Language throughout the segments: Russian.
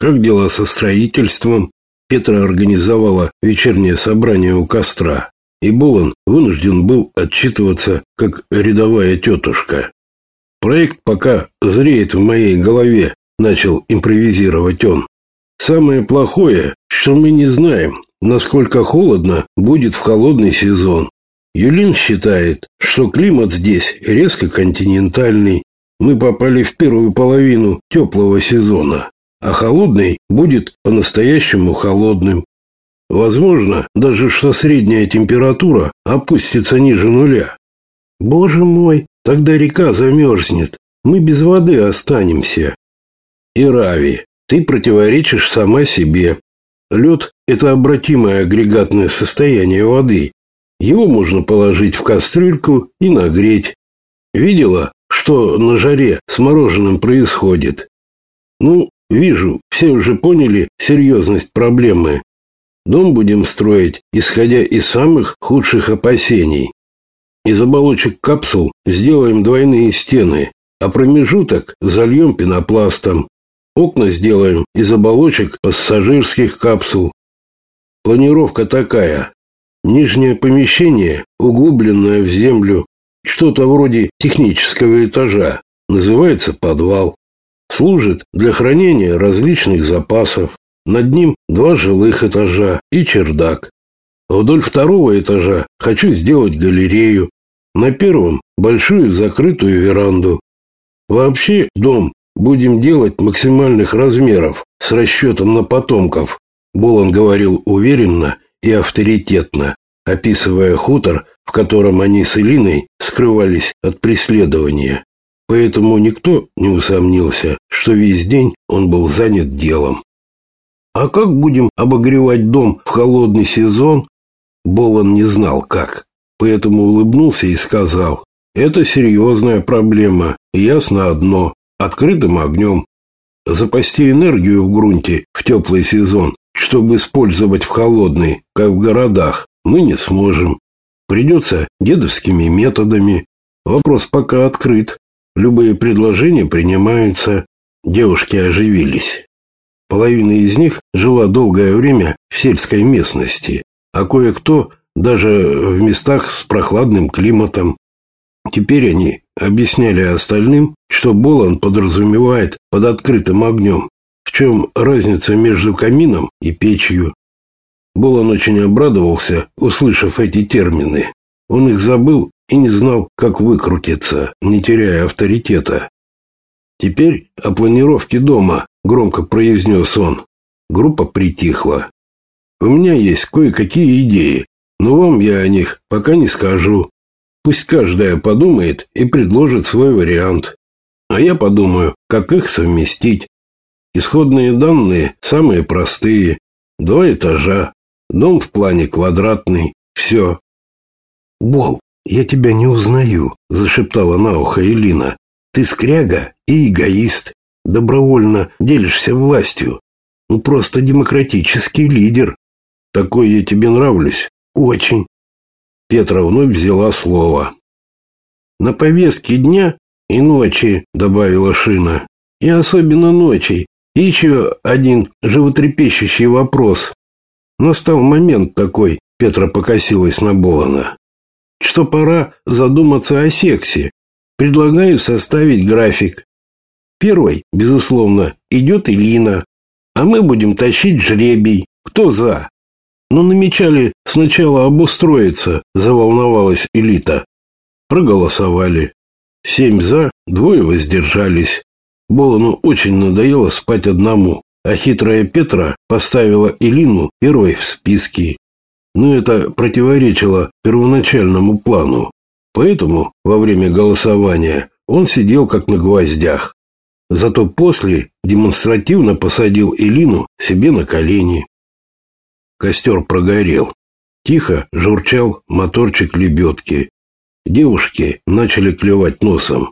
Как дела со строительством? Петра организовала вечернее собрание у костра, и Булан вынужден был отчитываться как рядовая тетушка. Проект пока зреет в моей голове, начал импровизировать он. Самое плохое, что мы не знаем, насколько холодно будет в холодный сезон. Юлин считает, что климат здесь резко континентальный. Мы попали в первую половину теплого сезона, а холодный будет по-настоящему холодным. Возможно, даже что средняя температура опустится ниже нуля. Боже мой, тогда река замерзнет. Мы без воды останемся. И Рави, ты противоречишь сама себе. Лед – это обратимое агрегатное состояние воды. Его можно положить в кастрюльку и нагреть. Видела, что на жаре с мороженым происходит? Ну, вижу, все уже поняли серьезность проблемы. Дом будем строить, исходя из самых худших опасений. Из оболочек капсул сделаем двойные стены, а промежуток зальем пенопластом. Окна сделаем из оболочек пассажирских капсул. Планировка такая. Нижнее помещение, углубленное в землю, что-то вроде технического этажа, называется подвал. Служит для хранения различных запасов. Над ним два жилых этажа и чердак. Вдоль второго этажа хочу сделать галерею. На первом большую закрытую веранду. Вообще дом Будем делать максимальных размеров с расчетом на потомков, Болон говорил уверенно и авторитетно, описывая хутор, в котором они с Элиной скрывались от преследования. Поэтому никто не усомнился, что весь день он был занят делом. А как будем обогревать дом в холодный сезон? Болон не знал как, поэтому улыбнулся и сказал: "Это серьезная проблема. Ясно одно: открытым огнем. Запасти энергию в грунте в теплый сезон, чтобы использовать в холодный, как в городах, мы не сможем. Придется дедовскими методами. Вопрос пока открыт. Любые предложения принимаются. Девушки оживились. Половина из них жила долгое время в сельской местности, а кое-кто даже в местах с прохладным климатом. Теперь они объясняли остальным, что Болон подразумевает под открытым огнем. В чем разница между камином и печью? Болон очень обрадовался, услышав эти термины. Он их забыл и не знал, как выкрутиться, не теряя авторитета. «Теперь о планировке дома», — громко произнес он. Группа притихла. «У меня есть кое-какие идеи, но вам я о них пока не скажу. Пусть каждая подумает и предложит свой вариант. А я подумаю, как их совместить. Исходные данные самые простые. Два этажа. Дом в плане квадратный. Все. «Бол, я тебя не узнаю», – зашептала на ухо Элина. «Ты скряга и эгоист. Добровольно делишься властью. Ну, просто демократический лидер. Такой я тебе нравлюсь. Очень. Петра вновь взяла слово. «На повестке дня и ночи», — добавила Шина, — «и особенно ночи. И еще один животрепещущий вопрос. Настал момент такой, Петра покосилась на Болона, что пора задуматься о сексе. Предлагаю составить график. Первой, безусловно, идет Илина, а мы будем тащить жребий. Кто за? Но намечали сначала обустроиться, заволновалась элита. Проголосовали. Семь за, двое воздержались. Болону очень надоело спать одному, а хитрая Петра поставила Илину первой в списке. Но это противоречило первоначальному плану. Поэтому во время голосования он сидел как на гвоздях. Зато после демонстративно посадил Элину себе на колени. Костер прогорел. Тихо журчал моторчик лебедки. Девушки начали клевать носом.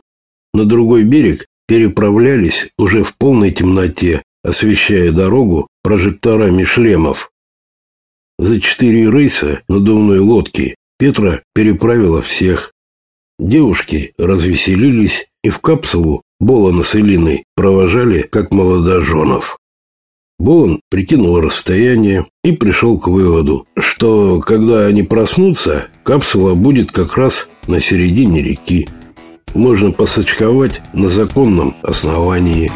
На другой берег переправлялись уже в полной темноте, освещая дорогу прожекторами шлемов. За четыре рейса надувной лодки Петра переправила всех. Девушки развеселились и в капсулу Болона с Элиной провожали как молодоженов. Болон прикинул расстояние и пришел к выводу, что когда они проснутся, капсула будет как раз на середине реки. Можно посочковать на законном основании.